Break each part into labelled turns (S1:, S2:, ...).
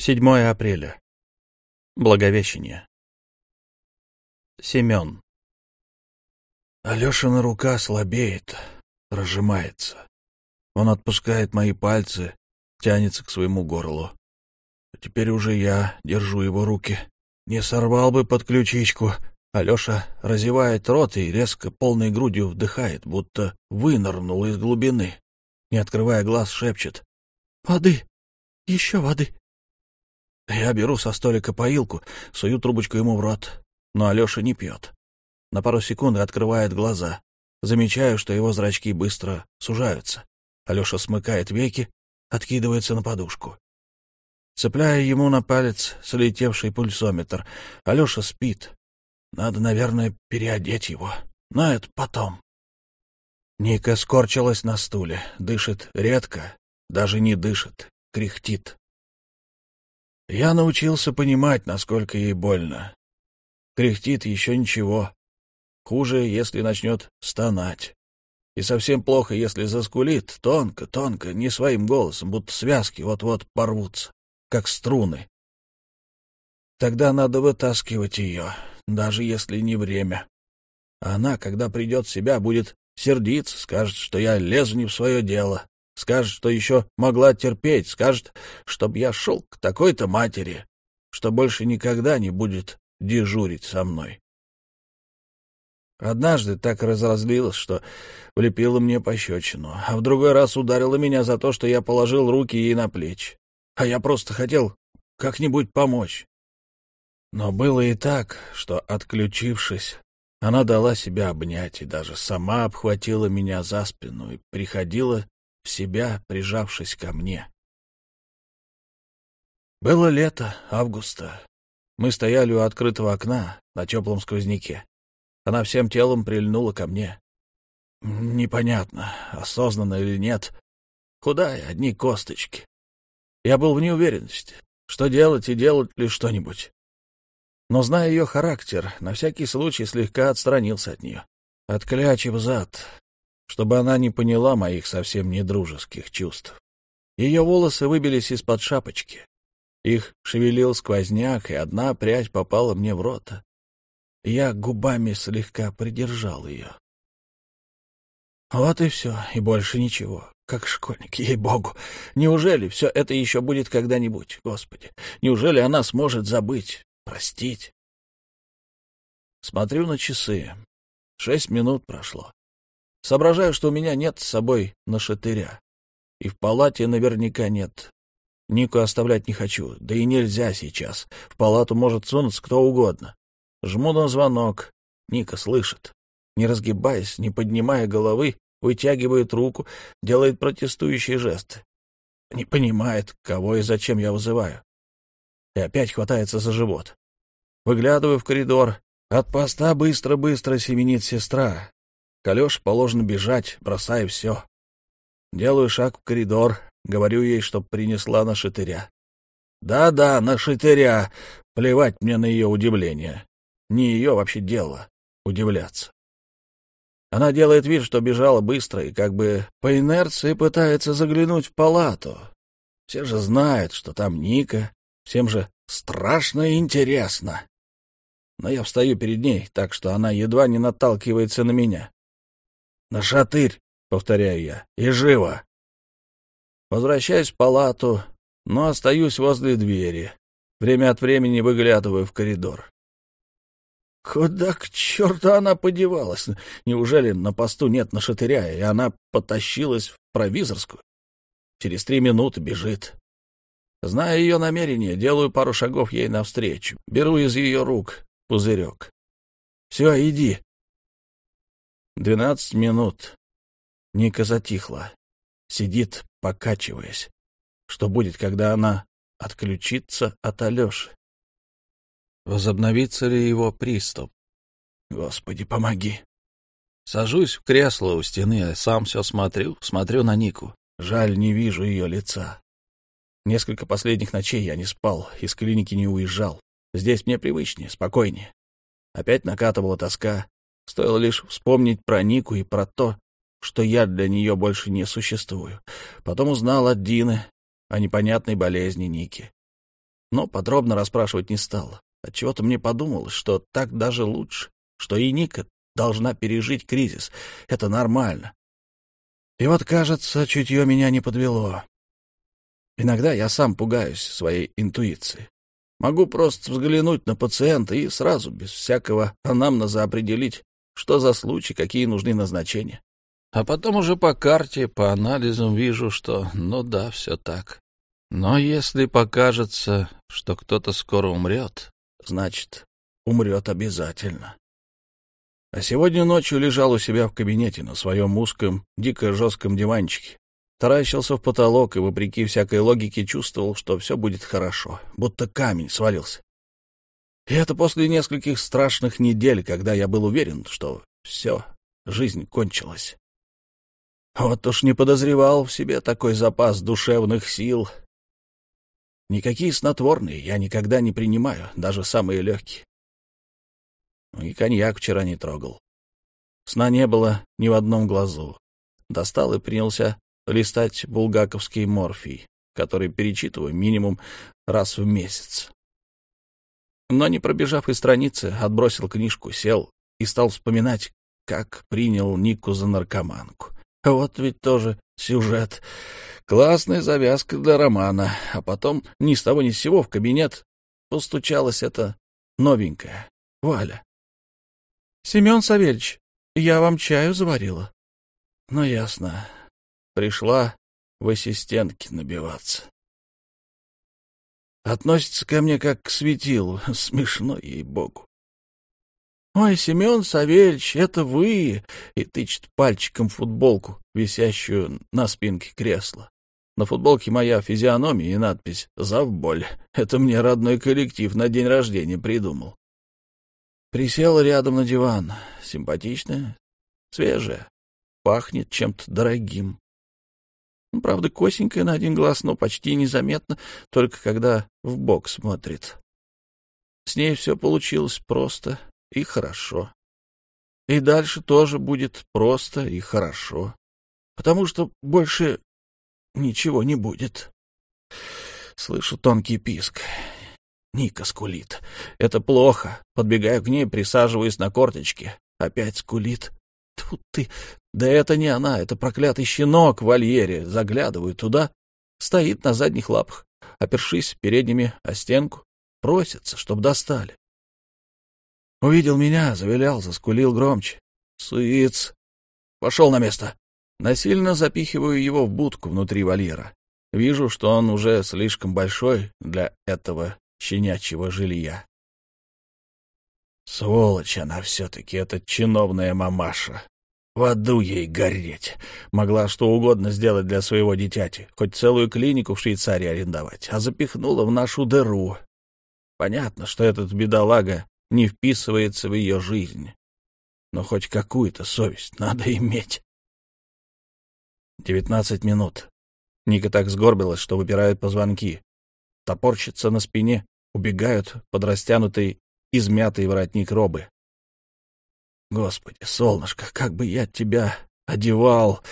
S1: 7 апреля. Благовещение. Семен.
S2: Алешина рука слабеет, разжимается. Он отпускает мои пальцы, тянется к своему горлу. Теперь уже я держу его руки. Не сорвал бы под ключичку. Алеша разевает рот и резко полной грудью вдыхает, будто вынырнул из глубины. Не открывая глаз, шепчет. — Воды! Еще воды! Я беру со столика поилку, сую трубочку ему в рот, но Алеша не пьет. На пару секунд открывает глаза. Замечаю, что его зрачки быстро сужаются. Алеша смыкает веки, откидывается на подушку. Цепляя ему на палец слетевший пульсометр, Алеша спит. Надо, наверное, переодеть его, но это потом. Ника скорчилась на стуле, дышит редко, даже не дышит, кряхтит. Я научился понимать, насколько ей больно. Кряхтит еще ничего. Хуже, если начнет стонать. И совсем плохо, если заскулит тонко, тонко, не своим голосом, будто связки вот-вот порвутся, как струны. Тогда надо вытаскивать ее, даже если не время. Она, когда придет в себя, будет сердиться, скажет, что я лезу не в свое дело, Скажет, что еще могла терпеть, скажет, чтоб я шел к такой-то матери, что больше никогда не будет дежурить со мной. Однажды так разозлилась, что влепила мне пощечину, а в другой раз ударила меня за то, что я положил руки ей на плечи. А я просто хотел как-нибудь помочь. Но было и так, что, отключившись, она дала себя обнять и даже сама обхватила меня за спину и приходила себя, прижавшись ко мне. Было лето, августа. Мы стояли у открытого окна на теплом сквозняке. Она всем телом прильнула ко мне. Непонятно, осознанно или нет. Худая, одни косточки. Я был в неуверенности, что делать и делать ли что-нибудь. Но, зная ее характер, на всякий случай слегка отстранился от нее. Отклячив зад, чтобы она не поняла моих совсем недружеских чувств. Ее волосы выбились из-под шапочки. Их шевелил сквозняк, и одна прядь попала мне в рот. Я губами слегка придержал ее. Вот и все, и больше ничего. Как школьник, ей-богу. Неужели все это еще будет когда-нибудь, Господи? Неужели она сможет забыть, простить? Смотрю на часы. Шесть минут прошло. Соображаю, что у меня нет с собой нашатыря. И в палате наверняка нет. Нику оставлять не хочу, да и нельзя сейчас. В палату может сунуться кто угодно. Жму на звонок. Ника слышит. Не разгибаясь, не поднимая головы, вытягивает руку, делает протестующие жесты. Не понимает, кого и зачем я вызываю. И опять хватается за живот. Выглядываю в коридор. От поста быстро-быстро семенит сестра. К положено бежать, бросая все. Делаю шаг в коридор, говорю ей, чтоб принесла на шатыря. Да-да, на шатыря. Плевать мне на ее удивление. Не ее вообще дело удивляться. Она делает вид, что бежала быстро и как бы по инерции пытается заглянуть в палату. Все же знают, что там Ника, всем же страшно интересно. Но я встаю перед ней, так что она едва не наталкивается на меня. На шатырь, повторяю я, и живо. Возвращаюсь в палату, но остаюсь возле двери. Время от времени выглядываю в коридор. Куда к черту она подевалась? Неужели на посту нет на шатыря, и она потащилась в провизорскую? Через три минуты бежит. Зная ее намерение, делаю пару шагов ей навстречу. Беру из ее рук пузырек. — Все, иди. Двенадцать минут. Ника затихла. Сидит, покачиваясь. Что будет, когда она отключится от Алеши? Возобновится ли его приступ? Господи, помоги. Сажусь в кресло у стены, а сам все смотрю, смотрю на Нику. Жаль, не вижу ее лица. Несколько последних ночей я не спал, из клиники не уезжал. Здесь мне привычнее, спокойнее. Опять накатывала тоска, Стоило лишь вспомнить про Нику и про то, что я для нее больше не существую. Потом узнал от Дины о непонятной болезни Ники. но подробно расспрашивать не стал. Отчего-то мне подумалось, что так даже лучше, что и Ника должна пережить кризис. Это нормально. И вот, кажется, чутье меня не подвело. Иногда я сам пугаюсь своей интуиции. Могу просто взглянуть на пациента и сразу, без всякого анамнеза, определить, что за случай, какие нужны назначения. А потом уже по карте, по анализам вижу, что, ну да, все так. Но если покажется, что кто-то скоро умрет, значит, умрет обязательно. А сегодня ночью лежал у себя в кабинете на своем узком, дико жестком диванчике. Таращился в потолок и, вопреки всякой логике, чувствовал, что все будет хорошо, будто камень свалился. И это после нескольких страшных недель, когда я был уверен, что все, жизнь кончилась. Вот уж не подозревал в себе такой запас душевных сил. Никакие снотворные я никогда не принимаю, даже самые легкие. И коньяк вчера не трогал. Сна не было ни в одном глазу. Достал и принялся листать булгаковский морфий, который перечитываю минимум раз в месяц. Но, не пробежав и страницы, отбросил книжку, сел и стал вспоминать, как принял Нику за наркоманку. Вот ведь тоже сюжет. Классная завязка для романа. А потом ни с того ни с сего в кабинет постучалась эта новенькая, Валя. — Семен Савельевич, я вам чаю заварила. — Ну, ясно. Пришла в ассистентке набиваться. Относится ко мне как к светилу. Смешно, ей-богу. «Ой, Семен Савельевич, это вы!» и тычет пальчиком футболку, висящую на спинке кресла. На футболке моя физиономия и надпись «Завболь». Это мне родной коллектив на день рождения придумал. Присела рядом на диван. Симпатичная, свежая, пахнет чем-то дорогим. Правда, косенькая на один глаз, но почти незаметно, только когда в бок смотрит. С ней все получилось просто и хорошо. И дальше тоже будет просто и хорошо, потому что больше ничего не будет. Слышу тонкий писк. Ника скулит. Это плохо. Подбегаю к ней, присаживаюсь на корточки. Опять скулит. Тут ты... Да это не она, это проклятый щенок в вольере. Заглядываю туда. Стоит на задних лапах, опершись передними о стенку. Просится, чтоб достали. Увидел меня, завилял, заскулил громче. Сыц. Пошел на место. Насильно запихиваю его в будку внутри вольера. Вижу, что он уже слишком большой для этого щенячьего жилья. Сволочь она все-таки, эта чиновная мамаша. В аду ей гореть. Могла что угодно сделать для своего дитяти, хоть целую клинику в Швейцарии арендовать, а запихнула в нашу дыру. Понятно, что этот бедолага не вписывается в ее жизнь. Но хоть какую-то совесть надо иметь. Девятнадцать минут. Ника так сгорбилась, что выпирают позвонки. Топорщится на спине, убегают под растянутый, измятый воротник робы. Господи, солнышко, как бы я тебя одевал!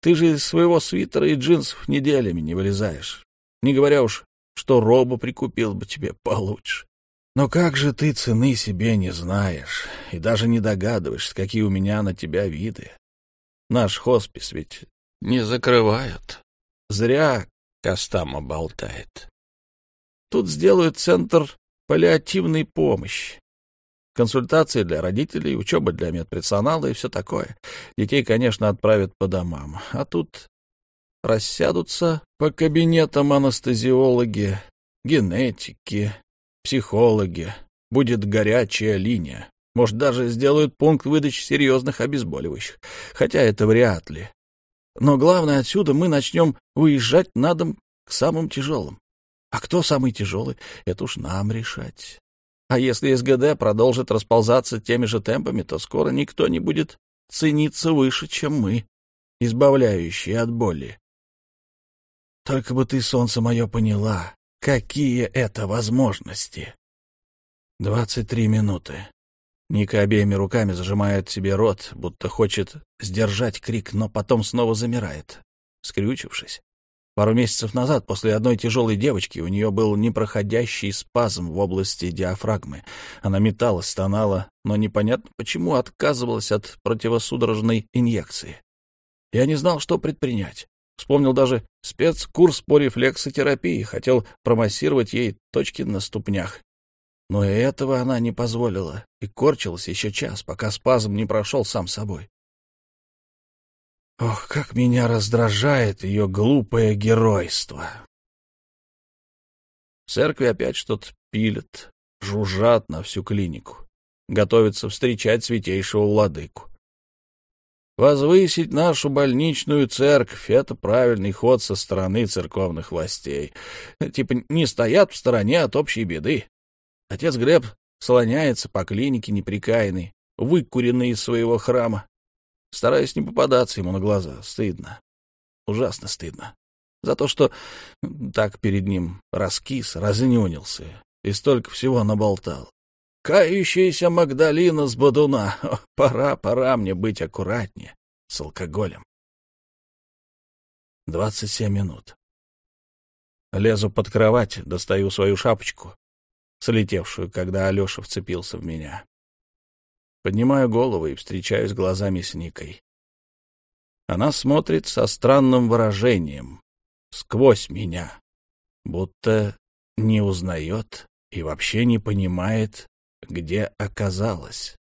S2: Ты же из своего свитера и джинсов неделями не вылезаешь. Не говоря уж, что робу прикупил бы тебе получше. Но как же ты цены себе не знаешь и даже не догадываешься, какие у меня на тебя виды. Наш хоспис ведь не закрывают. Зря Костама болтает. Тут сделают центр паллиативной помощи. Консультации для родителей, учеба для медперсонала и все такое. Детей, конечно, отправят по домам. А тут рассядутся по кабинетам анестезиологи, генетики, психологи, будет горячая линия. Может, даже сделают пункт выдачи серьезных обезболивающих. Хотя это вряд ли. Но главное, отсюда мы начнем выезжать на дом к самым тяжелым. А кто самый тяжелый, это уж нам решать. А если СГД продолжит расползаться теми же темпами, то скоро никто не будет цениться выше, чем мы, избавляющие от боли. Только бы ты, солнце мое, поняла, Какие это возможности? Двадцать три минуты. Ника обеими руками зажимает себе рот, будто хочет сдержать крик, но потом снова замирает, скрючившись. Пару месяцев назад, после одной тяжелой девочки, у нее был непроходящий спазм в области диафрагмы. Она металась, стонала, но непонятно почему отказывалась от противосудорожной инъекции. Я не знал, что предпринять. Вспомнил даже спецкурс по рефлексотерапии, хотел промассировать ей точки на ступнях. Но и этого она не позволила и корчилась еще час, пока спазм не прошел сам собой. Ох, как меня раздражает ее глупое геройство. В церкви опять что-то пилят, жужжат на всю клинику. Готовятся встречать святейшего владыку. Возвысить нашу больничную церковь — это правильный ход со стороны церковных властей. Типа не стоят в стороне от общей беды. Отец Глеб слоняется по клинике неприкаянный, выкуренный из своего храма. Стараюсь не попадаться ему на глаза. Стыдно. Ужасно стыдно. За то, что так перед ним раскис, разнюнился и столько всего наболтал. Кающаяся Магдалина с Бодуна. О, пора, пора мне быть аккуратнее с алкоголем. Двадцать семь минут. Лезу под кровать, достаю свою шапочку, слетевшую, когда Алеша вцепился в меня. Поднимаю голову и встречаюсь глазами с Никой. Она смотрит со странным выражением, сквозь меня, будто не узнает и вообще не понимает, где оказалась.